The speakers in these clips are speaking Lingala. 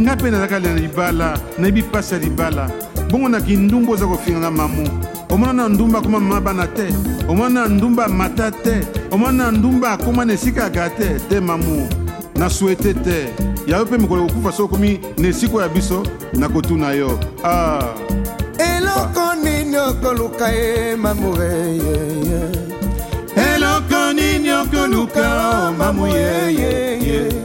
nga mpe nazalaka na libala nayebi mpasi ya libala bongo na kindumba oza kofinga nga mamu omona na ndumba akoma mama bana te omona na ndumba amata te omona na ndumba akoma na esika ya gaa te te mamu na swete te yayo mpe mikolo kokufa so okomi na esika ya biso nakotuna yo ah. eloko nini okoluka ye mamure eloko nini okoluka mamu yeyeye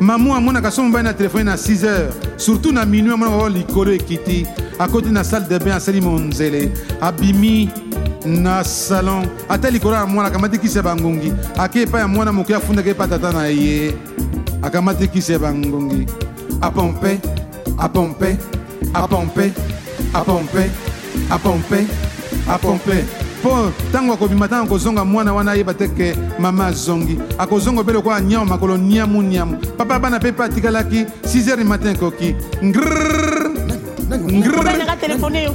Mamu amonaka somo mobali na telefone na 6 heures surtout na minuit amonaka oyo likolo ekiti akoti na salle de bain asali monzele abimi na salon ata likolo ya mwana akamati kisi ya bangungi ake epai ya mwana moke afundaka epa tata na ye akamati kisi ya bangungi apompe A pompe, a pompe, a pompe, a pompe, a pompe. mpo ntango akobima ntango akozonga mwana wana ayeba te ke mama azongi akozonga obele lokola nyama makolo niamu niamu papa bana mpe mpe atikalaki 6 heures du matin ekoki ngrrr ngrrr telefone yo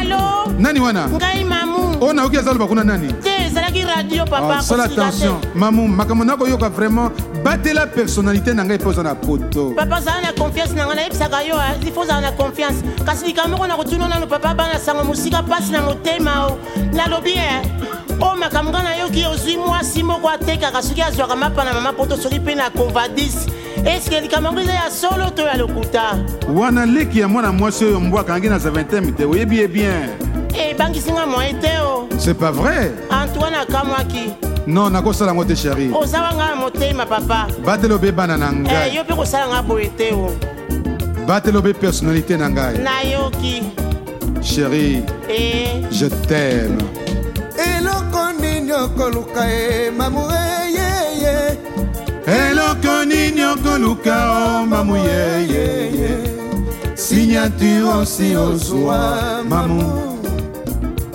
alo nani wana ngai mamu oyo nayoki aza loba kuna nani te ezalaki radio papa ah, sala attention mamu makambo nakoyoka vraiment batela personnalité na ngai mpe oza na poto papa zala na confiance na ngai nayebisaka yo ah, il faut ozala na confiance kasi likambo moko na kotuna nano papa bana sango mosika mpasi na motema o nalobi e eh, oyo oh, makambo ngai nayoki ozwi mwasi moko atekaka soki azwaka mapa na mama poto soki mpe na covadis eske likambo yango eza ya solo to ya lokuta wana leki ya mwana mwasi oyo mbwa akangi na zaventem te oyebi ye bien ebangisi eh, ngai moye te o oh. c'est pas vrai Antoine akamwaki. Non, nakosala yango te chéri. Oza wanga na motema papa. Batela obe bana na ngai. Eh, yo mpe kosala nga boye te o. Oh. Batela obe personnalité na ngai. Nayoki. Chéri. Eh. Je t'aime. Eloko nini okoluka e mamu eyeye. Eloko nini okoluka o oh, mamu yeyeye. Signature osi ozwa mamu.